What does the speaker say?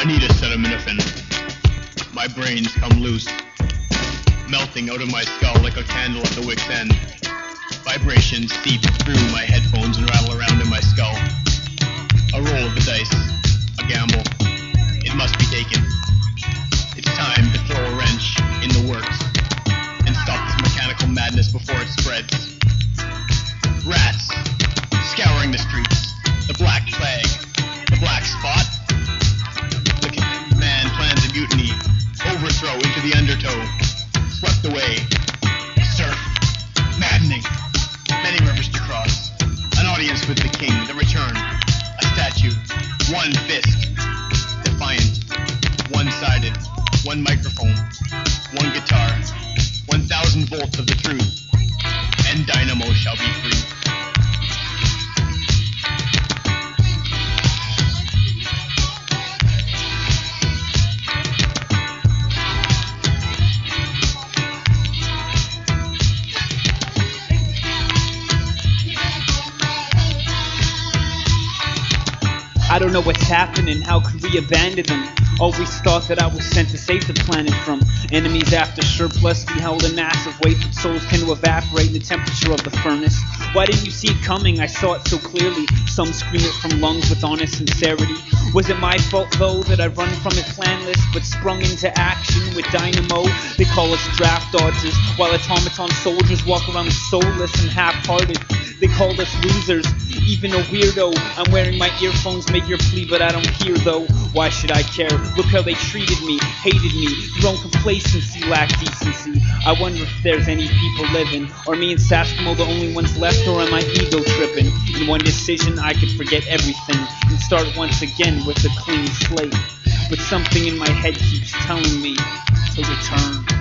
I need acetaminophen. My brains come loose, melting out of my skull like a candle at the wick's end. Vibrations seep through my headphones and rattle around in my skull. A roll of the dice, a gamble. It must be taken. It's time to throw a wrench in the works and stop this mechanical madness before it spreads. Undertow, swept away. Surf, maddening, many rivers to cross. An audience with the king, the return, a statue, one fist, defiant, one-sided, one microphone, one guitar, one thousand volts of the truth, and Dynamo shall be free. I don't know what's happening, how could we abandon them? Always thought that I was sent to save the planet from enemies after surplus. We held a massive weight, souls tend to evaporate in the temperature of the furnace. Why didn't you see it coming? I saw it so clearly. Some scream it from lungs with honest sincerity. Was it my fault though that I run from it planless, but sprung into action with dynamo? They call us draft dodgers, while automaton soldiers walk around soulless and half-hearted. They called us losers, even a weirdo. I'm wearing my earphones, make your plea, but I don't hear though. Why should I care? Look how they treated me, hated me. Grown complacency, lack decency. I wonder if there's any people living, or me and Saskimo the only ones left, or am I ego tripping? In one decision, I could forget everything and start once again with a clean slate. But something in my head keeps telling me to return.